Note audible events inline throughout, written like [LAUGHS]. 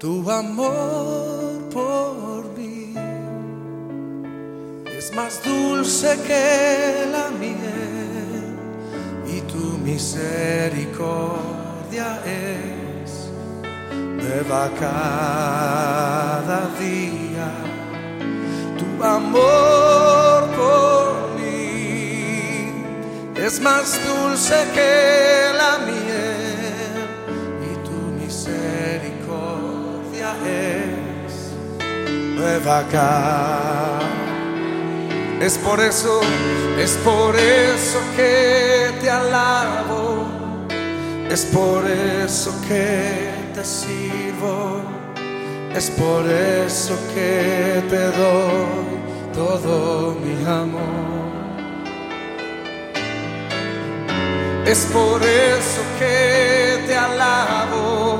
Tu amor por mí es más dulce que la miel y tu misericordia es nueva cada día. Tu amor por mí es más dulce que la miel es por eso, es por eso que te alabo, es por eso que te sirvo, es por eso que te doy todo mi amor. Es por eso que te alabo,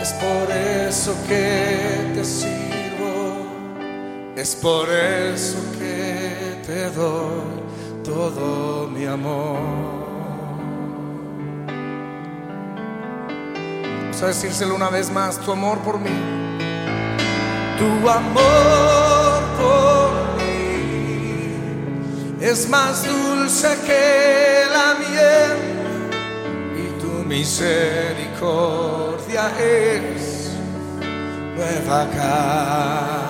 es por eso que te sirvo. Es por eso que te doy todo mi amor. Vamos a decírselo una vez más, tu amor por mí. Tu amor por mí es más dulce que la miel y tu misericordia es nueva cada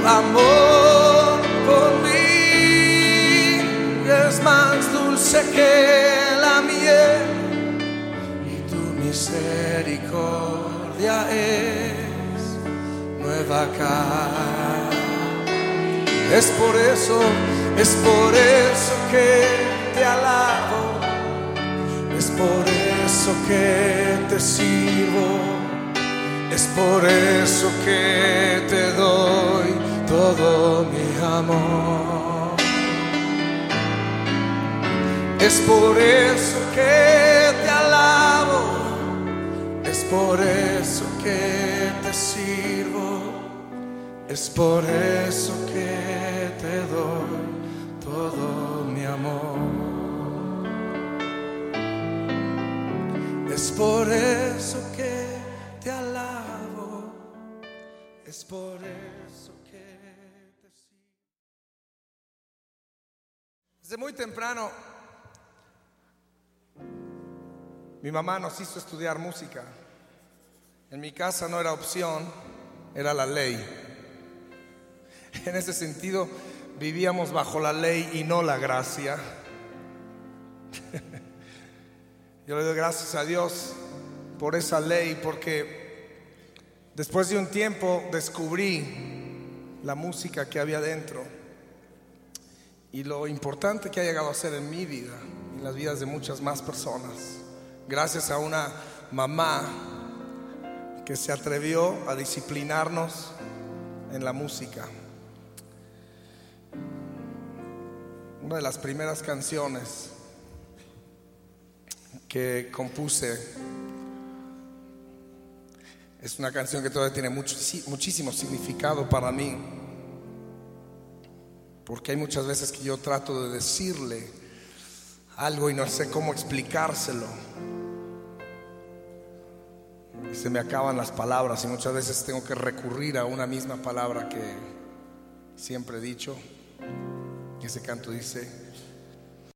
tu amor por mí. Es más dulce que la miel y tu misericordia es nueva cada. Es por eso, es por eso que te alabo, es por eso que te sirvo. Es por eso que te doy todo mi amor. Es por eso que te alabo. Es por eso que te sirvo. Es por eso que te doy todo mi amor. Es por eso que te alabo, es por eso que Desde muy temprano, mi mamá nos hizo estudiar música. En mi casa no era opción, era la ley. En ese sentido, vivíamos bajo la ley y no la gracia. [LAUGHS] Yo le doy gracias a Dios por esa ley, porque después de un tiempo descubrí la música que había dentro y lo importante que ha llegado a ser en mi vida en las vidas de muchas más personas, gracias a una mamá que se atrevió a disciplinarnos en la música. Una de las primeras canciones que compuse es una canción que todavía tiene muchísimo significado para mí, porque hay muchas veces que yo trato de decirle algo y no sé cómo explicárselo. Se me acaban las palabras y muchas veces tengo que recurrir a una misma palabra que siempre he dicho. Y ese canto dice,